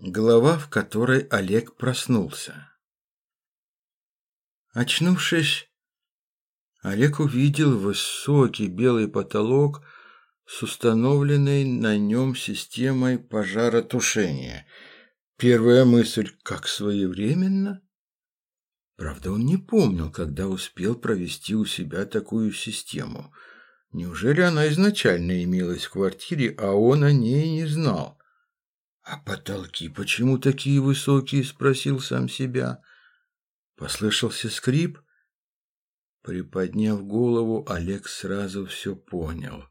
Глава, в которой Олег проснулся. Очнувшись, Олег увидел высокий белый потолок с установленной на нем системой пожаротушения. Первая мысль – как своевременно? Правда, он не помнил, когда успел провести у себя такую систему. Неужели она изначально имелась в квартире, а он о ней не знал? «А потолки почему такие высокие?» – спросил сам себя. Послышался скрип. Приподняв голову, Олег сразу все понял.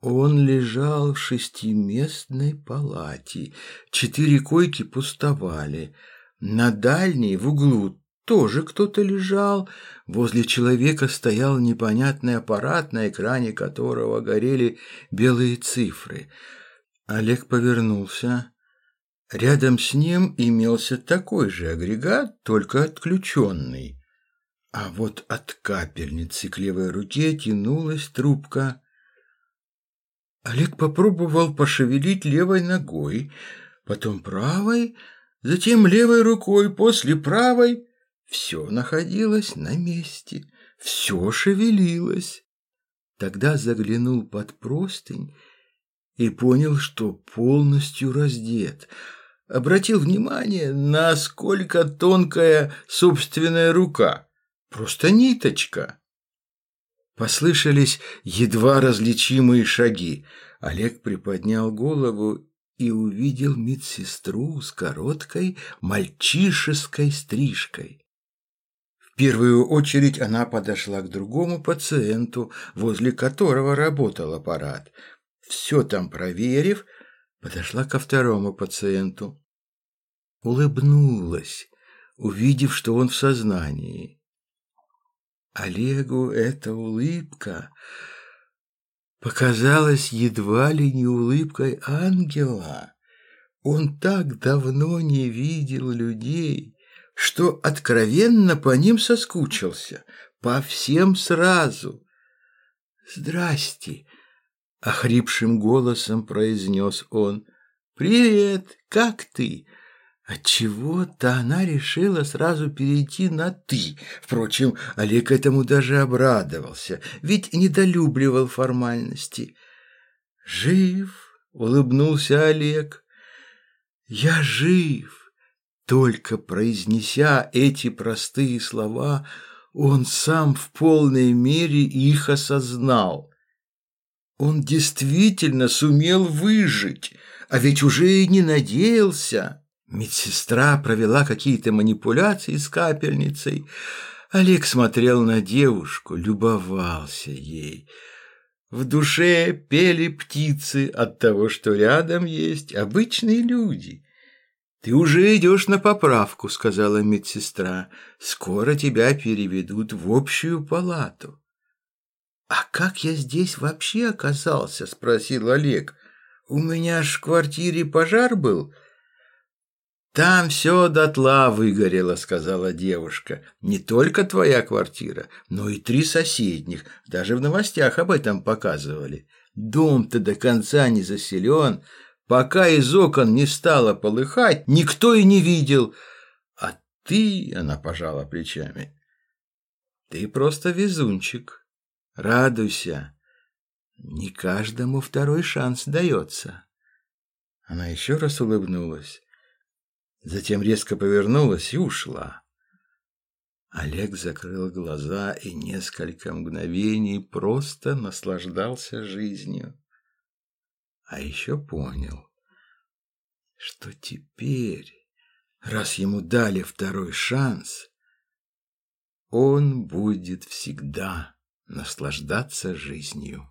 Он лежал в шестиместной палате. Четыре койки пустовали. На дальней, в углу, тоже кто-то лежал. Возле человека стоял непонятный аппарат, на экране которого горели белые цифры – Олег повернулся. Рядом с ним имелся такой же агрегат, только отключенный. А вот от капельницы к левой руке тянулась трубка. Олег попробовал пошевелить левой ногой, потом правой, затем левой рукой, после правой. Все находилось на месте, все шевелилось. Тогда заглянул под простынь и понял, что полностью раздет. Обратил внимание, насколько тонкая собственная рука. Просто ниточка. Послышались едва различимые шаги. Олег приподнял голову и увидел медсестру с короткой мальчишеской стрижкой. В первую очередь она подошла к другому пациенту, возле которого работал аппарат все там проверив, подошла ко второму пациенту. Улыбнулась, увидев, что он в сознании. Олегу эта улыбка показалась едва ли не улыбкой ангела. Он так давно не видел людей, что откровенно по ним соскучился, по всем сразу. «Здрасте!» — охрипшим голосом произнес он. «Привет, как ты?» Отчего-то она решила сразу перейти на «ты». Впрочем, Олег этому даже обрадовался, ведь недолюбливал формальности. «Жив!» — улыбнулся Олег. «Я жив!» Только произнеся эти простые слова, он сам в полной мере их осознал. Он действительно сумел выжить, а ведь уже и не надеялся. Медсестра провела какие-то манипуляции с капельницей. Олег смотрел на девушку, любовался ей. В душе пели птицы от того, что рядом есть обычные люди. «Ты уже идешь на поправку», — сказала медсестра. «Скоро тебя переведут в общую палату». «А как я здесь вообще оказался?» – спросил Олег. «У меня ж в квартире пожар был». «Там все дотла выгорело», – сказала девушка. «Не только твоя квартира, но и три соседних. Даже в новостях об этом показывали. Дом-то до конца не заселен. Пока из окон не стало полыхать, никто и не видел. А ты, – она пожала плечами, – ты просто везунчик». Радуйся. Не каждому второй шанс дается. Она еще раз улыбнулась, затем резко повернулась и ушла. Олег закрыл глаза и несколько мгновений просто наслаждался жизнью. А еще понял, что теперь, раз ему дали второй шанс, он будет всегда наслаждаться жизнью.